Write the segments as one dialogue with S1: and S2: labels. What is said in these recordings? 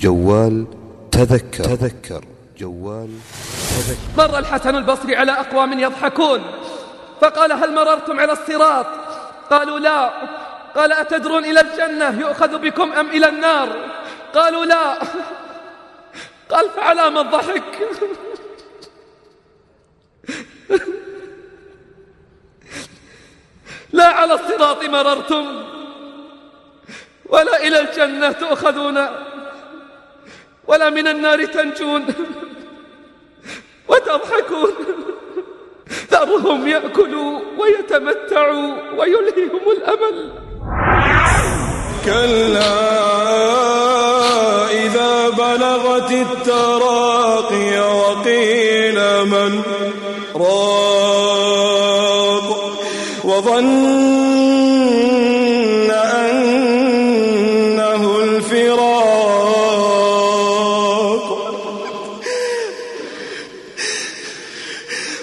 S1: جوال تذكر. تذكر. جوال
S2: تذكر. مر الحسن البصري على أقوام يضحكون. فقال هل مررتم على الصراط؟ قالوا لا. قال أتدرون إلى الجنة يؤخذ بكم أم إلى النار؟ قالوا لا. قال فعلى ما الضحك. لا على الصراط مررتم ولا إلى الجنة تؤخذون. ولا من النار تنجون وتضحكون ذرهم يأكلوا ويتمتعوا ويلههم الأمل.
S3: كلا إذا بلغت التراقي وقيل من راق وظن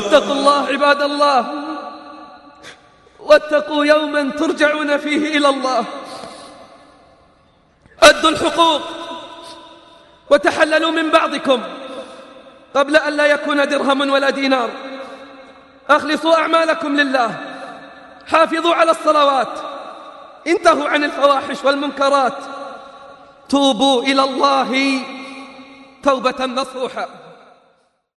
S2: فاتقوا الله عباد الله. واتقوا يوما ترجعون فيه إلى الله. أدوا الحقوق. وتحللوا من بعضكم قبل أن لا يكون درهم ولا دينار. أخلصوا أعمالكم لله. حافظوا على الصلوات. انتهوا عن الفواحش والمنكرات. توبوا إلى الله توبة نصوحا.